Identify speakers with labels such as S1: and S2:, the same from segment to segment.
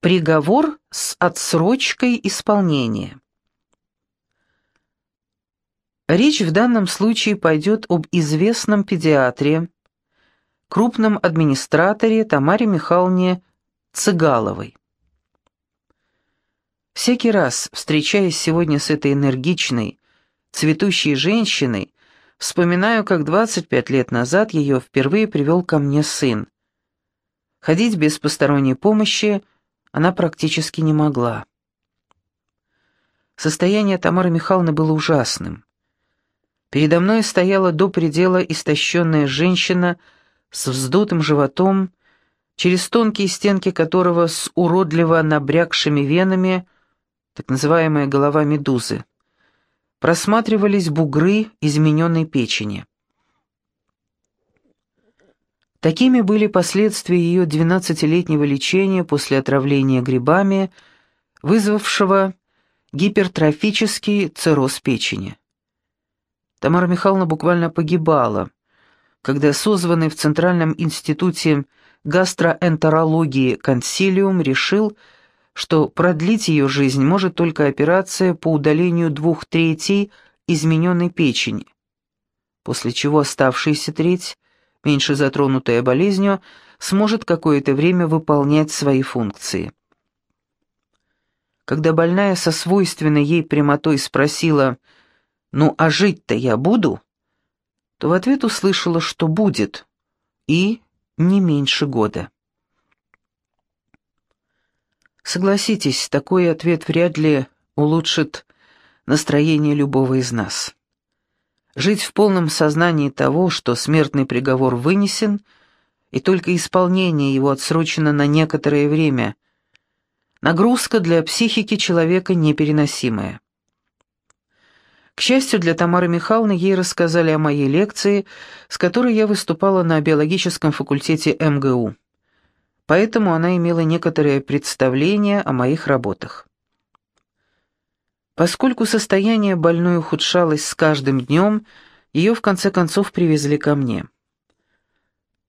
S1: Приговор с отсрочкой исполнения. Речь в данном случае пойдет об известном педиатре, крупном администраторе Тамаре Михайловне Цыгаловой. Всякий раз, встречаясь сегодня с этой энергичной, цветущей женщиной, вспоминаю, как 25 лет назад ее впервые привел ко мне сын. Ходить без посторонней помощи она практически не могла. Состояние Тамары Михайловны было ужасным. Передо мной стояла до предела истощенная женщина с вздутым животом, через тонкие стенки которого с уродливо набрякшими венами, так называемая голова медузы, просматривались бугры измененной печени. Такими были последствия ее двенадцатилетнего лечения после отравления грибами, вызвавшего гипертрофический цирроз печени. Тамара Михайловна буквально погибала, когда созванный в Центральном институте гастроэнтерологии консилиум решил, что продлить ее жизнь может только операция по удалению двух третей измененной печени, после чего оставшаяся треть меньше затронутая болезнью, сможет какое-то время выполнять свои функции. Когда больная со свойственной ей прямотой спросила «Ну, а жить-то я буду?», то в ответ услышала, что будет, и не меньше года. Согласитесь, такой ответ вряд ли улучшит настроение любого из нас. Жить в полном сознании того, что смертный приговор вынесен, и только исполнение его отсрочено на некоторое время. Нагрузка для психики человека непереносимая. К счастью для Тамары Михайловны, ей рассказали о моей лекции, с которой я выступала на биологическом факультете МГУ. Поэтому она имела некоторое представление о моих работах. Поскольку состояние больной ухудшалось с каждым днем, ее в конце концов привезли ко мне.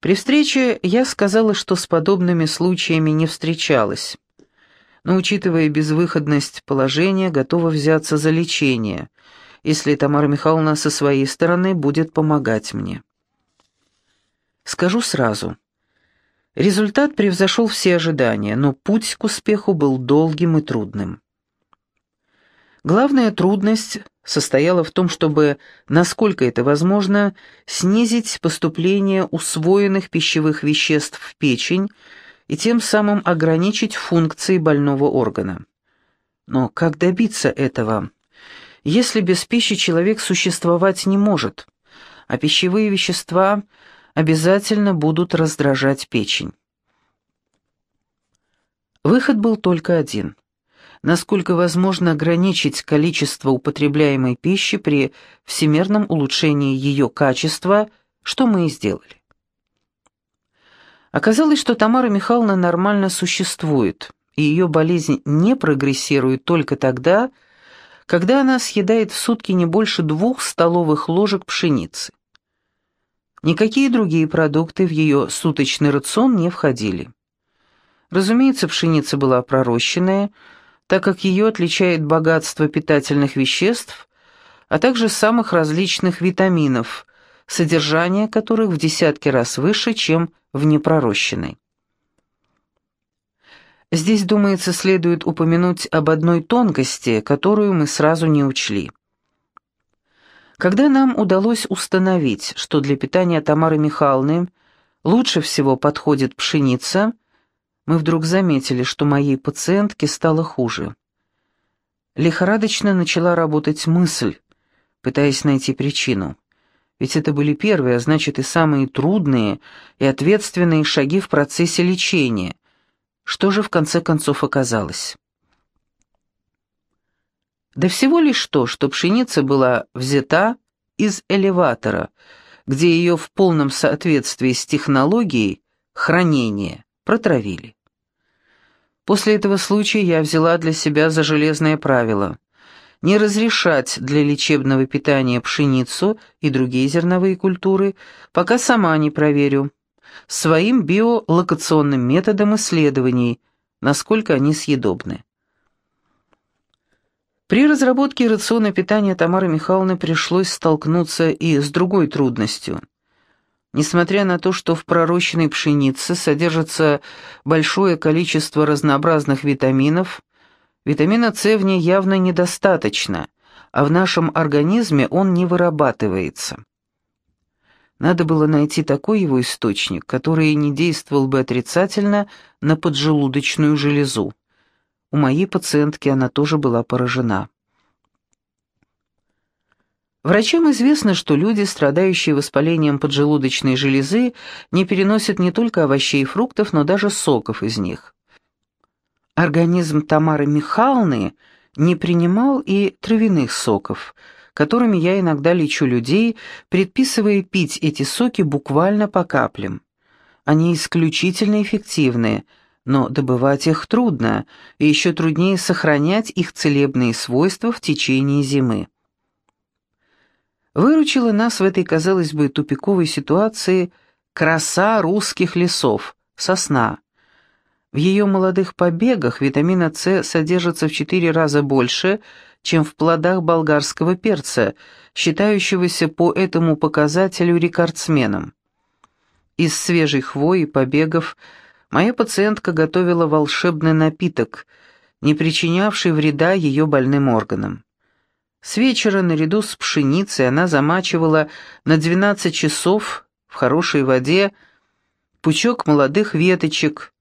S1: При встрече я сказала, что с подобными случаями не встречалась, но, учитывая безвыходность положения, готова взяться за лечение, если Тамара Михайловна со своей стороны будет помогать мне. Скажу сразу. Результат превзошел все ожидания, но путь к успеху был долгим и трудным. Главная трудность состояла в том, чтобы, насколько это возможно, снизить поступление усвоенных пищевых веществ в печень и тем самым ограничить функции больного органа. Но как добиться этого? Если без пищи человек существовать не может, а пищевые вещества обязательно будут раздражать печень. Выход был только один насколько возможно ограничить количество употребляемой пищи при всемирном улучшении ее качества, что мы и сделали. Оказалось, что Тамара Михайловна нормально существует, и ее болезнь не прогрессирует только тогда, когда она съедает в сутки не больше двух столовых ложек пшеницы. Никакие другие продукты в ее суточный рацион не входили. Разумеется, пшеница была пророщенная, так как ее отличает богатство питательных веществ, а также самых различных витаминов, содержание которых в десятки раз выше, чем в непророщенной. Здесь, думается, следует упомянуть об одной тонкости, которую мы сразу не учли. Когда нам удалось установить, что для питания Тамары Михайловны лучше всего подходит пшеница – мы вдруг заметили, что моей пациентке стало хуже. Лихорадочно начала работать мысль, пытаясь найти причину. Ведь это были первые, а значит и самые трудные и ответственные шаги в процессе лечения. Что же в конце концов оказалось? Да всего лишь то, что пшеница была взята из элеватора, где ее в полном соответствии с технологией хранения протравили. После этого случая я взяла для себя за железное правило не разрешать для лечебного питания пшеницу и другие зерновые культуры, пока сама не проверю, своим биолокационным методом исследований, насколько они съедобны. При разработке рациона питания Тамары Михайловны пришлось столкнуться и с другой трудностью. Несмотря на то, что в пророщенной пшенице содержится большое количество разнообразных витаминов, витамина С в ней явно недостаточно, а в нашем организме он не вырабатывается. Надо было найти такой его источник, который не действовал бы отрицательно на поджелудочную железу. У моей пациентки она тоже была поражена. Врачам известно, что люди, страдающие воспалением поджелудочной железы, не переносят не только овощей и фруктов, но даже соков из них. Организм Тамары Михайловны не принимал и травяных соков, которыми я иногда лечу людей, предписывая пить эти соки буквально по каплям. Они исключительно эффективные – но добывать их трудно, и еще труднее сохранять их целебные свойства в течение зимы. Выручила нас в этой, казалось бы, тупиковой ситуации краса русских лесов, сосна. В ее молодых побегах витамина С содержится в четыре раза больше, чем в плодах болгарского перца, считающегося по этому показателю рекордсменом. Из свежей хвои и побегов – Моя пациентка готовила волшебный напиток, не причинявший вреда ее больным органам. С вечера наряду с пшеницей она замачивала на 12 часов в хорошей воде пучок молодых веточек.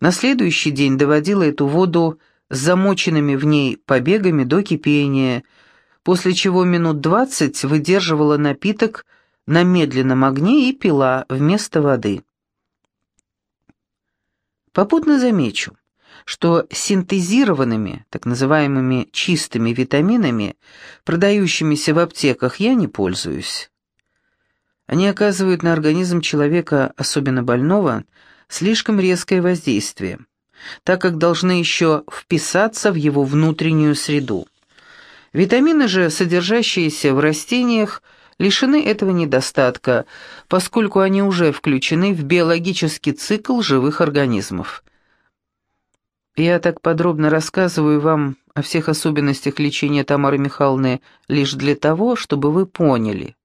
S1: На следующий день доводила эту воду с замоченными в ней побегами до кипения, после чего минут 20 выдерживала напиток на медленном огне и пила вместо воды. Попутно замечу, что синтезированными, так называемыми чистыми витаминами, продающимися в аптеках, я не пользуюсь. Они оказывают на организм человека, особенно больного, слишком резкое воздействие, так как должны еще вписаться в его внутреннюю среду. Витамины же, содержащиеся в растениях, лишены этого недостатка, поскольку они уже включены в биологический цикл живых организмов. Я так подробно рассказываю вам о всех особенностях лечения Тамары Михайловны лишь для того, чтобы вы поняли,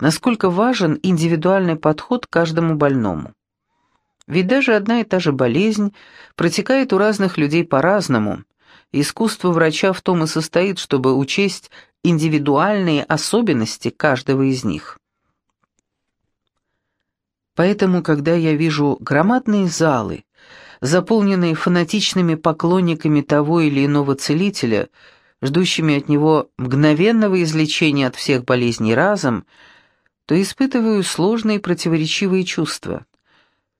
S1: насколько важен индивидуальный подход к каждому больному. Ведь даже одна и та же болезнь протекает у разных людей по-разному, искусство врача в том и состоит, чтобы учесть индивидуальные особенности каждого из них. Поэтому, когда я вижу громадные залы, заполненные фанатичными поклонниками того или иного целителя, ждущими от него мгновенного излечения от всех болезней разом, то испытываю сложные противоречивые чувства.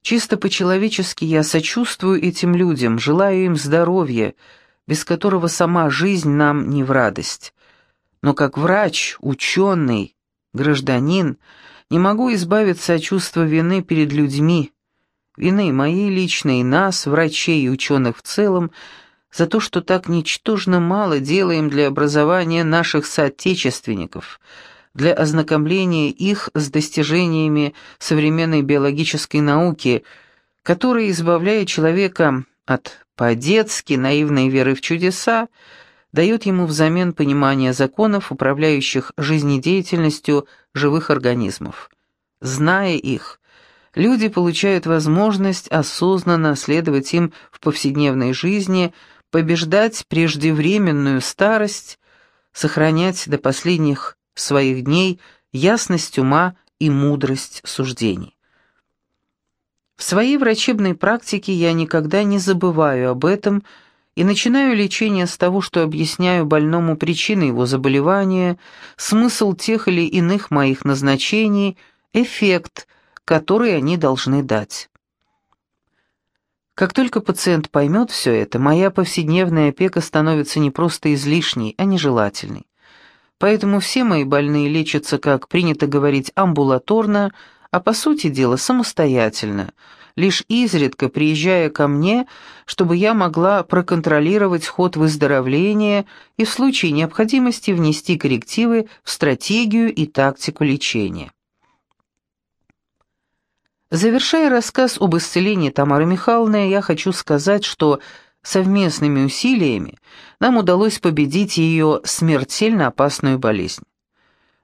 S1: Чисто по-человечески я сочувствую этим людям, желаю им здоровья, без которого сама жизнь нам не в радость но как врач, ученый, гражданин, не могу избавиться от чувства вины перед людьми, вины моей личной, нас, врачей и ученых в целом, за то, что так ничтожно мало делаем для образования наших соотечественников, для ознакомления их с достижениями современной биологической науки, которая избавляет человека от по-детски наивной веры в чудеса, дает ему взамен понимание законов, управляющих жизнедеятельностью живых организмов. Зная их, люди получают возможность осознанно следовать им в повседневной жизни, побеждать преждевременную старость, сохранять до последних своих дней ясность ума и мудрость суждений. В своей врачебной практике я никогда не забываю об этом, и начинаю лечение с того, что объясняю больному причины его заболевания, смысл тех или иных моих назначений, эффект, который они должны дать. Как только пациент поймет все это, моя повседневная опека становится не просто излишней, а нежелательной. Поэтому все мои больные лечатся, как принято говорить, амбулаторно, а по сути дела самостоятельно – лишь изредка приезжая ко мне, чтобы я могла проконтролировать ход выздоровления и в случае необходимости внести коррективы в стратегию и тактику лечения. Завершая рассказ об исцелении Тамары Михайловны, я хочу сказать, что совместными усилиями нам удалось победить ее смертельно опасную болезнь.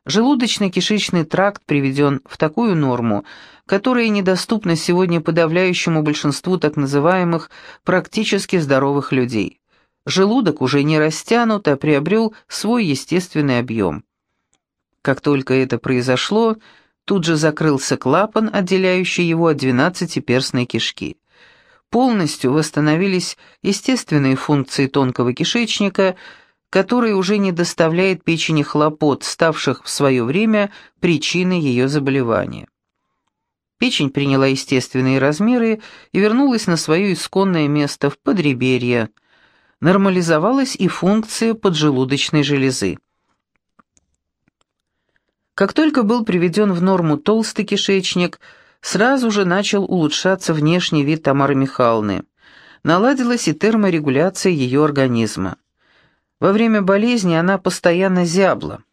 S1: Желудочно-кишечный тракт приведен в такую норму, которая недоступна сегодня подавляющему большинству так называемых практически здоровых людей. Желудок уже не растянут, а приобрел свой естественный объем. Как только это произошло, тут же закрылся клапан, отделяющий его от двенадцатиперстной кишки. Полностью восстановились естественные функции тонкого кишечника – который уже не доставляет печени хлопот, ставших в свое время причиной ее заболевания. Печень приняла естественные размеры и вернулась на свое исконное место в подреберье. Нормализовалась и функция поджелудочной железы. Как только был приведен в норму толстый кишечник, сразу же начал улучшаться внешний вид Тамары Михайловны. Наладилась и терморегуляция ее организма. Во время болезни она постоянно зябла,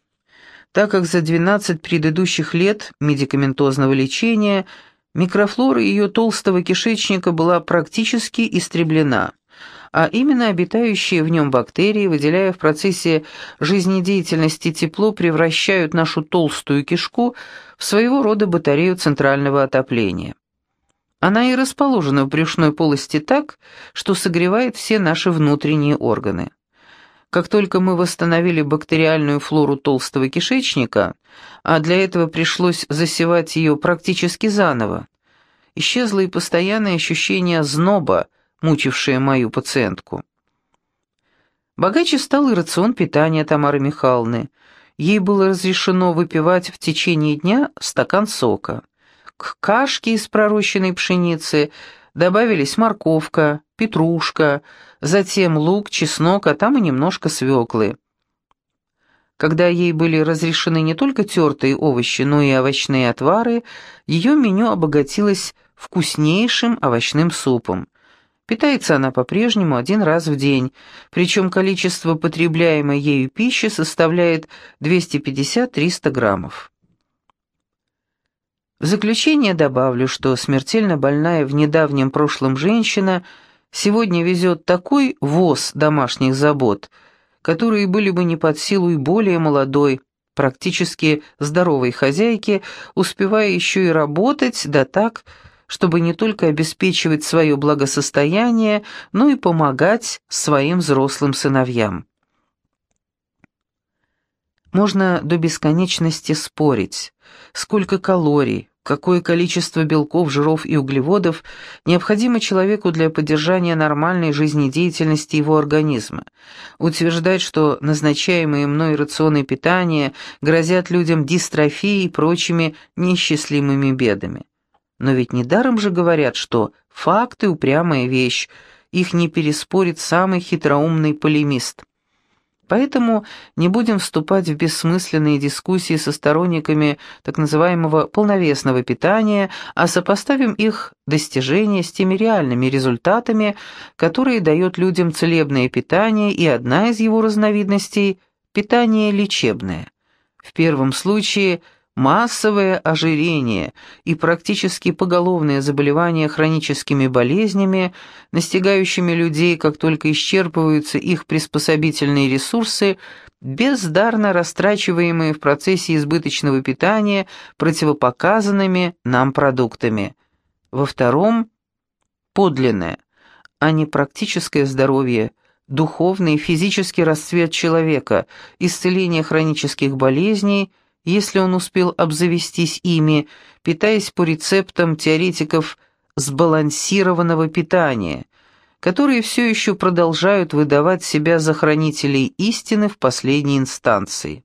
S1: так как за 12 предыдущих лет медикаментозного лечения микрофлора ее толстого кишечника была практически истреблена, а именно обитающие в нем бактерии, выделяя в процессе жизнедеятельности тепло, превращают нашу толстую кишку в своего рода батарею центрального отопления. Она и расположена в брюшной полости так, что согревает все наши внутренние органы. Как только мы восстановили бактериальную флору толстого кишечника, а для этого пришлось засевать ее практически заново, исчезло и постоянное ощущение зноба, мучившее мою пациентку. Богаче стал и рацион питания Тамары Михайловны. Ей было разрешено выпивать в течение дня стакан сока. К кашке из пророщенной пшеницы добавились морковка, петрушка, затем лук, чеснок, а там и немножко свеклы. Когда ей были разрешены не только тертые овощи, но и овощные отвары, ее меню обогатилось вкуснейшим овощным супом. Питается она по-прежнему один раз в день, причем количество потребляемой ею пищи составляет 250-300 граммов. В заключение добавлю, что смертельно больная в недавнем прошлом женщина – сегодня везет такой воз домашних забот, которые были бы не под силу и более молодой, практически здоровой хозяйке, успевая еще и работать, да так, чтобы не только обеспечивать свое благосостояние, но и помогать своим взрослым сыновьям. Можно до бесконечности спорить, сколько калорий, какое количество белков, жиров и углеводов необходимо человеку для поддержания нормальной жизнедеятельности его организма. Утверждать, что назначаемые мной рационы питания грозят людям дистрофией и прочими несчастливыми бедами. Но ведь недаром же говорят, что факты – упрямая вещь, их не переспорит самый хитроумный полемист. Поэтому не будем вступать в бессмысленные дискуссии со сторонниками так называемого полновесного питания, а сопоставим их достижения с теми реальными результатами, которые дает людям целебное питание и одна из его разновидностей – питание лечебное. В первом случае – массовое ожирение и практически поголовное заболевание хроническими болезнями, настигающими людей, как только исчерпываются их приспособительные ресурсы, бездарно растрачиваемые в процессе избыточного питания противопоказанными нам продуктами. Во втором – подлинное, а не практическое здоровье, духовный и физический расцвет человека, исцеление хронических болезней – если он успел обзавестись ими, питаясь по рецептам теоретиков сбалансированного питания, которые все еще продолжают выдавать себя за хранителей истины в последней инстанции.